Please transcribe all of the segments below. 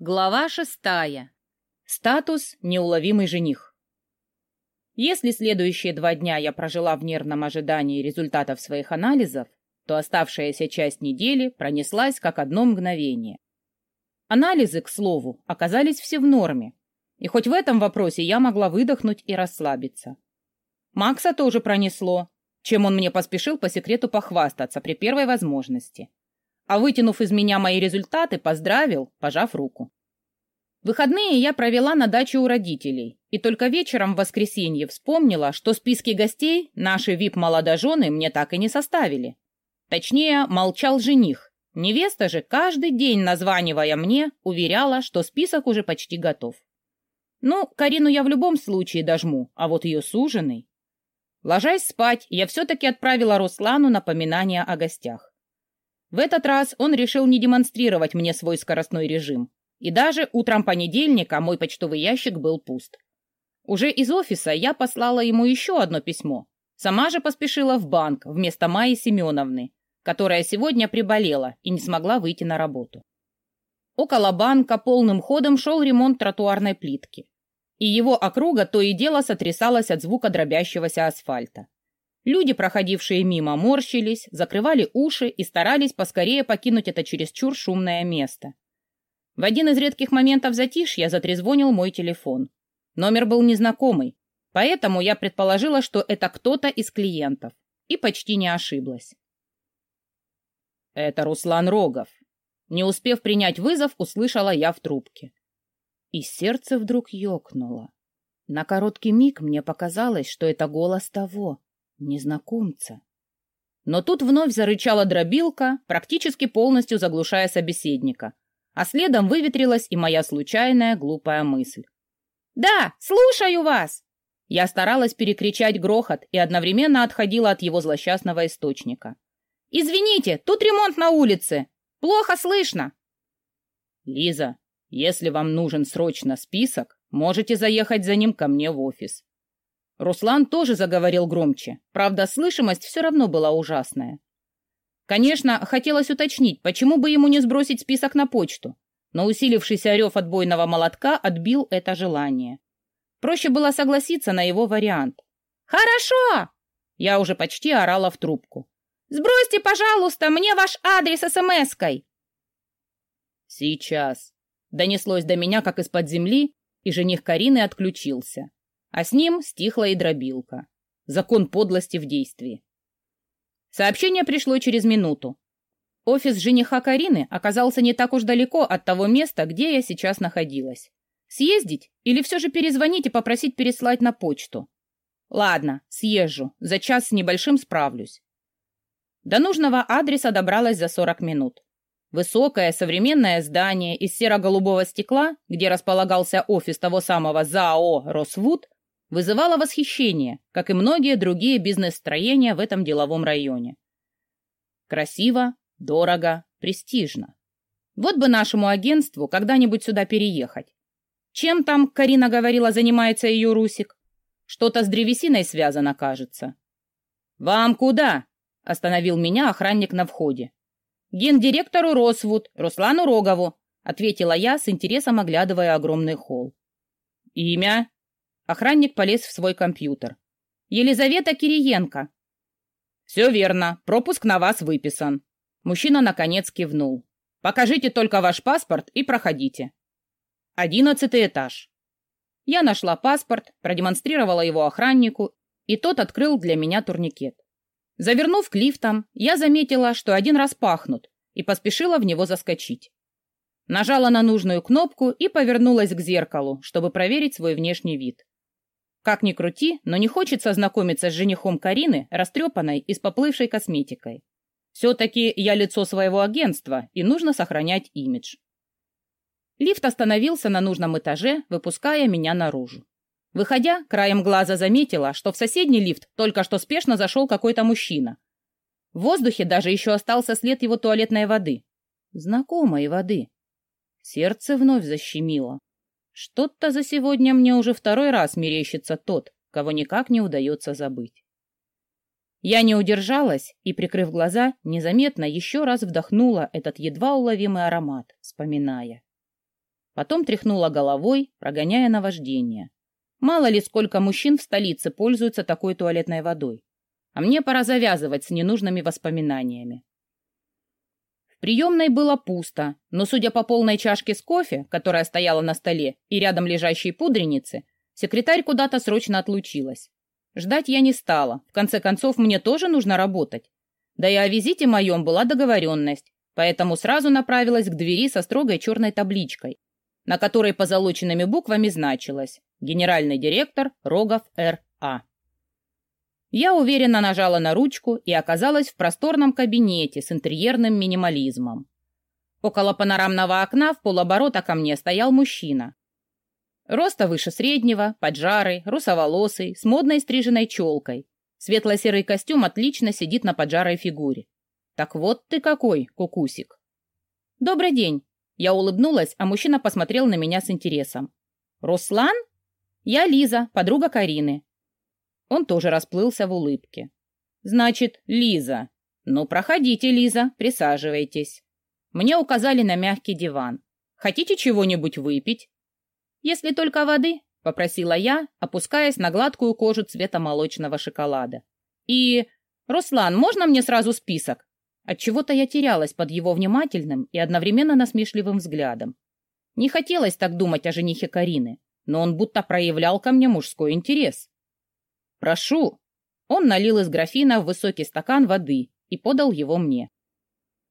Глава шестая. Статус «Неуловимый жених». Если следующие два дня я прожила в нервном ожидании результатов своих анализов, то оставшаяся часть недели пронеслась как одно мгновение. Анализы, к слову, оказались все в норме, и хоть в этом вопросе я могла выдохнуть и расслабиться. Макса тоже пронесло, чем он мне поспешил по секрету похвастаться при первой возможности – а вытянув из меня мои результаты, поздравил, пожав руку. Выходные я провела на даче у родителей, и только вечером в воскресенье вспомнила, что списки гостей наши вип-молодожены мне так и не составили. Точнее, молчал жених. Невеста же, каждый день названивая мне, уверяла, что список уже почти готов. Ну, Карину я в любом случае дожму, а вот ее суженый... Ложась спать, я все-таки отправила Руслану напоминание о гостях. В этот раз он решил не демонстрировать мне свой скоростной режим. И даже утром понедельника мой почтовый ящик был пуст. Уже из офиса я послала ему еще одно письмо. Сама же поспешила в банк вместо Майи Семеновны, которая сегодня приболела и не смогла выйти на работу. Около банка полным ходом шел ремонт тротуарной плитки, и его округа то и дело сотрясалась от звука дробящегося асфальта. Люди, проходившие мимо, морщились, закрывали уши и старались поскорее покинуть это чересчур шумное место. В один из редких моментов затишья затрезвонил мой телефон. Номер был незнакомый, поэтому я предположила, что это кто-то из клиентов, и почти не ошиблась. «Это Руслан Рогов». Не успев принять вызов, услышала я в трубке. И сердце вдруг ёкнуло. На короткий миг мне показалось, что это голос того, незнакомца. Но тут вновь зарычала дробилка, практически полностью заглушая собеседника, а следом выветрилась и моя случайная глупая мысль. «Да, слушаю вас!» Я старалась перекричать грохот и одновременно отходила от его злосчастного источника. «Извините, тут ремонт на улице! Плохо слышно!» «Лиза, если вам нужен срочно список, можете заехать за ним ко мне в офис. Руслан тоже заговорил громче, правда, слышимость все равно была ужасная. Конечно, хотелось уточнить, почему бы ему не сбросить список на почту, но усилившийся рев отбойного молотка отбил это желание. Проще было согласиться на его вариант. «Хорошо!» Я уже почти орала в трубку. «Сбросьте, пожалуйста, мне ваш адрес смс-кой!» «Сейчас!» Донеслось до меня, как из-под земли, и жених Карины отключился а с ним стихла и дробилка. Закон подлости в действии. Сообщение пришло через минуту. Офис жениха Карины оказался не так уж далеко от того места, где я сейчас находилась. Съездить или все же перезвонить и попросить переслать на почту? Ладно, съезжу, за час с небольшим справлюсь. До нужного адреса добралась за 40 минут. Высокое современное здание из серо-голубого стекла, где располагался офис того самого ЗАО «Росвуд», вызывало восхищение, как и многие другие бизнес-строения в этом деловом районе. Красиво, дорого, престижно. Вот бы нашему агентству когда-нибудь сюда переехать. Чем там, Карина говорила, занимается ее Русик? Что-то с древесиной связано, кажется. «Вам куда?» — остановил меня охранник на входе. «Гендиректору Росвуд, Руслану Рогову», — ответила я, с интересом оглядывая огромный холл. «Имя?» Охранник полез в свой компьютер. «Елизавета Кириенко». «Все верно. Пропуск на вас выписан». Мужчина наконец кивнул. «Покажите только ваш паспорт и проходите». Одиннадцатый этаж. Я нашла паспорт, продемонстрировала его охраннику, и тот открыл для меня турникет. Завернув к лифтам, я заметила, что один раз пахнут, и поспешила в него заскочить. Нажала на нужную кнопку и повернулась к зеркалу, чтобы проверить свой внешний вид. Как ни крути, но не хочется знакомиться с женихом Карины, растрепанной и с поплывшей косметикой. Все-таки я лицо своего агентства, и нужно сохранять имидж. Лифт остановился на нужном этаже, выпуская меня наружу. Выходя, краем глаза заметила, что в соседний лифт только что спешно зашел какой-то мужчина. В воздухе даже еще остался след его туалетной воды. Знакомой воды. Сердце вновь защемило. Что-то за сегодня мне уже второй раз мерещится тот, кого никак не удается забыть. Я не удержалась и, прикрыв глаза, незаметно еще раз вдохнула этот едва уловимый аромат, вспоминая. Потом тряхнула головой, прогоняя наваждение. Мало ли сколько мужчин в столице пользуются такой туалетной водой. А мне пора завязывать с ненужными воспоминаниями. Приемной было пусто, но, судя по полной чашке с кофе, которая стояла на столе, и рядом лежащей пудренице, секретарь куда-то срочно отлучилась. Ждать я не стала. В конце концов, мне тоже нужно работать. Да и о визите моем была договоренность, поэтому сразу направилась к двери со строгой черной табличкой, на которой позолоченными буквами значилось «Генеральный директор Рогов Р.А». Я уверенно нажала на ручку и оказалась в просторном кабинете с интерьерным минимализмом. Около панорамного окна в полоборота ко мне стоял мужчина. Роста выше среднего, поджарый, русоволосый, с модной стриженной челкой. Светло-серый костюм отлично сидит на поджарой фигуре. Так вот ты какой, кукусик. Добрый день, я улыбнулась, а мужчина посмотрел на меня с интересом. «Руслан? Я Лиза, подруга Карины». Он тоже расплылся в улыбке. «Значит, Лиза. Ну, проходите, Лиза, присаживайтесь». Мне указали на мягкий диван. «Хотите чего-нибудь выпить?» «Если только воды», — попросила я, опускаясь на гладкую кожу цвета молочного шоколада. «И... Руслан, можно мне сразу список? Отчего-то я терялась под его внимательным и одновременно насмешливым взглядом. Не хотелось так думать о женихе Карины, но он будто проявлял ко мне мужской интерес. «Прошу!» Он налил из графина в высокий стакан воды и подал его мне.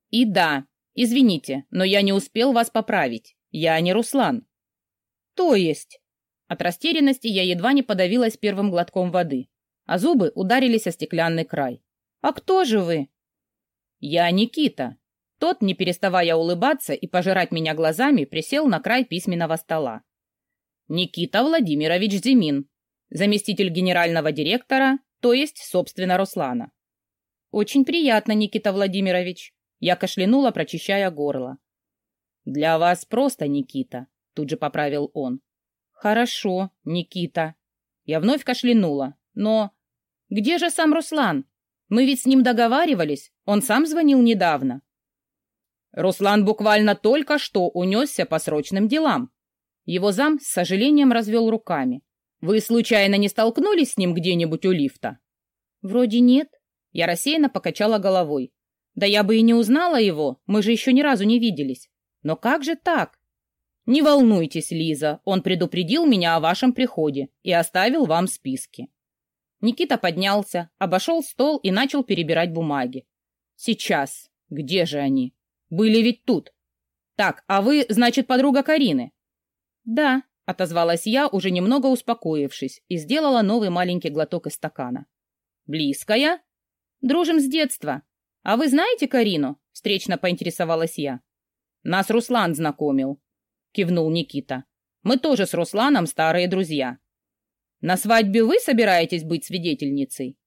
«И да, извините, но я не успел вас поправить. Я не Руслан». «То есть?» От растерянности я едва не подавилась первым глотком воды, а зубы ударились о стеклянный край. «А кто же вы?» «Я Никита». Тот, не переставая улыбаться и пожирать меня глазами, присел на край письменного стола. «Никита Владимирович Зимин, заместитель генерального директора, то есть, собственно, Руслана». «Очень приятно, Никита Владимирович». Я кашлянула, прочищая горло. «Для вас просто Никита», — тут же поправил он. «Хорошо, Никита». Я вновь кашлянула, но... «Где же сам Руслан? Мы ведь с ним договаривались, он сам звонил недавно. Руслан буквально только что унесся по срочным делам. Его зам с сожалением развел руками. Вы случайно не столкнулись с ним где-нибудь у лифта? Вроде нет. Я рассеянно покачала головой. Да я бы и не узнала его, мы же еще ни разу не виделись. Но как же так? Не волнуйтесь, Лиза, он предупредил меня о вашем приходе и оставил вам списки. Никита поднялся, обошел стол и начал перебирать бумаги. Сейчас. Где же они? Были ведь тут. Так, а вы, значит, подруга Карины? Да, отозвалась я, уже немного успокоившись, и сделала новый маленький глоток из стакана. Близкая? Дружим с детства. А вы знаете Карину? Встречно поинтересовалась я. Нас Руслан знакомил, кивнул Никита. Мы тоже с Русланом старые друзья. На свадьбе вы собираетесь быть свидетельницей?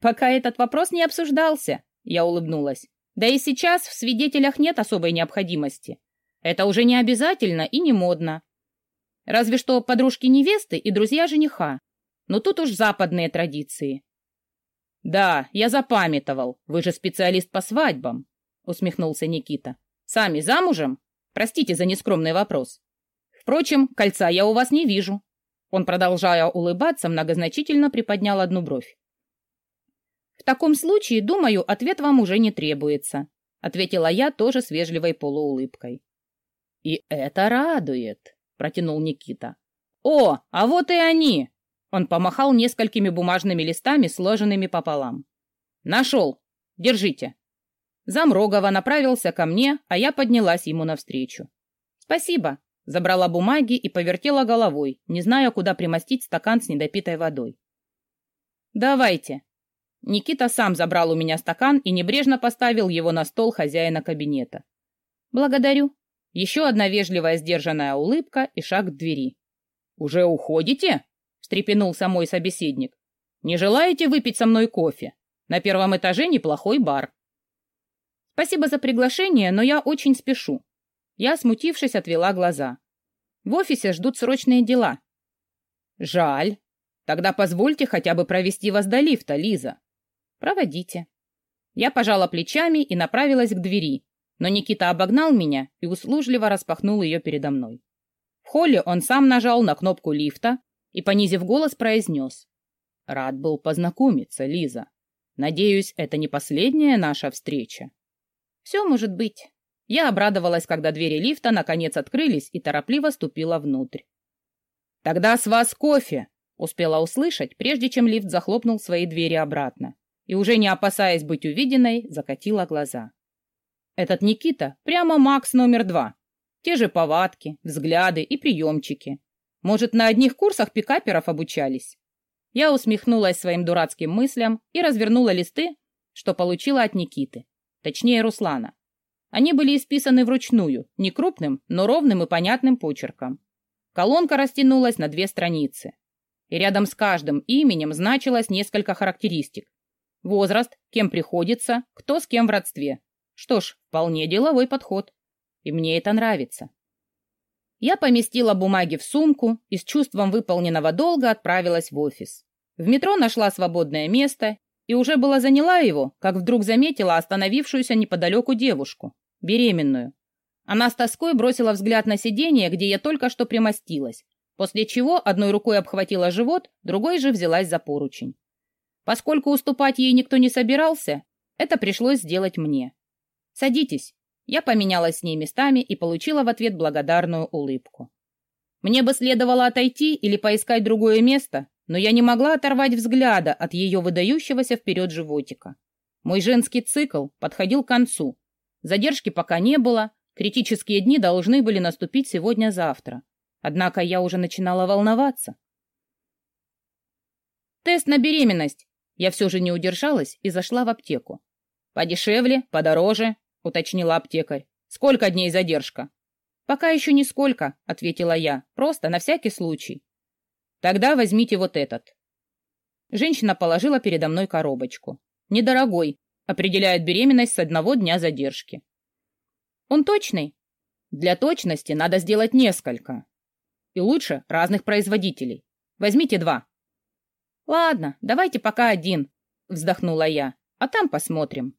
Пока этот вопрос не обсуждался, я улыбнулась. Да и сейчас в свидетелях нет особой необходимости. Это уже не обязательно и не модно. Разве что подружки невесты и друзья жениха. Но тут уж западные традиции. Да, я запамятовал. Вы же специалист по свадьбам, усмехнулся Никита. Сами замужем? Простите за нескромный вопрос. Впрочем, кольца я у вас не вижу. Он, продолжая улыбаться, многозначительно приподнял одну бровь. В таком случае, думаю, ответ вам уже не требуется, ответила я тоже с вежливой полуулыбкой. И это радует, протянул Никита. О, а вот и они! Он помахал несколькими бумажными листами, сложенными пополам. Нашел. Держите. Замрогова направился ко мне, а я поднялась ему навстречу. Спасибо. Забрала бумаги и повертела головой, не зная, куда примостить стакан с недопитой водой. «Давайте», Никита сам забрал у меня стакан и небрежно поставил его на стол хозяина кабинета. «Благодарю». Еще одна вежливая сдержанная улыбка и шаг к двери. «Уже уходите?» — встрепенулся мой собеседник. «Не желаете выпить со мной кофе? На первом этаже неплохой бар». «Спасибо за приглашение, но я очень спешу». Я, смутившись, отвела глаза. «В офисе ждут срочные дела». «Жаль. Тогда позвольте хотя бы провести вас до лифта, Лиза». «Проводите». Я пожала плечами и направилась к двери, но Никита обогнал меня и услужливо распахнул ее передо мной. В холле он сам нажал на кнопку лифта и, понизив голос, произнес. «Рад был познакомиться, Лиза. Надеюсь, это не последняя наша встреча». «Все может быть». Я обрадовалась, когда двери лифта наконец открылись и торопливо ступила внутрь. «Тогда с вас кофе!» — успела услышать, прежде чем лифт захлопнул свои двери обратно. И уже не опасаясь быть увиденной, закатила глаза. Этот Никита прямо Макс номер два. Те же повадки, взгляды и приемчики. Может, на одних курсах пикаперов обучались? Я усмехнулась своим дурацким мыслям и развернула листы, что получила от Никиты. Точнее, Руслана. Они были исписаны вручную, не крупным, но ровным и понятным почерком. Колонка растянулась на две страницы. И рядом с каждым именем значилось несколько характеристик. Возраст, кем приходится, кто с кем в родстве. Что ж, вполне деловой подход и мне это нравится. Я поместила бумаги в сумку и с чувством выполненного долга отправилась в офис. В метро нашла свободное место и уже была заняла его, как вдруг заметила остановившуюся неподалеку девушку, беременную. Она с тоской бросила взгляд на сиденье, где я только что примостилась, после чего одной рукой обхватила живот, другой же взялась за поручень. Поскольку уступать ей никто не собирался, это пришлось сделать мне. «Садитесь», я поменялась с ней местами и получила в ответ благодарную улыбку. Мне бы следовало отойти или поискать другое место, но я не могла оторвать взгляда от ее выдающегося вперед животика. Мой женский цикл подходил к концу. Задержки пока не было, критические дни должны были наступить сегодня-завтра. Однако я уже начинала волноваться. Тест на беременность. Я все же не удержалась и зашла в аптеку. Подешевле, подороже, уточнила аптекарь. Сколько дней задержка? Пока еще нисколько, ответила я. Просто на всякий случай. Тогда возьмите вот этот. Женщина положила передо мной коробочку. Недорогой, определяет беременность с одного дня задержки. Он точный? Для точности надо сделать несколько. И лучше разных производителей. Возьмите два. Ладно, давайте пока один, вздохнула я, а там посмотрим.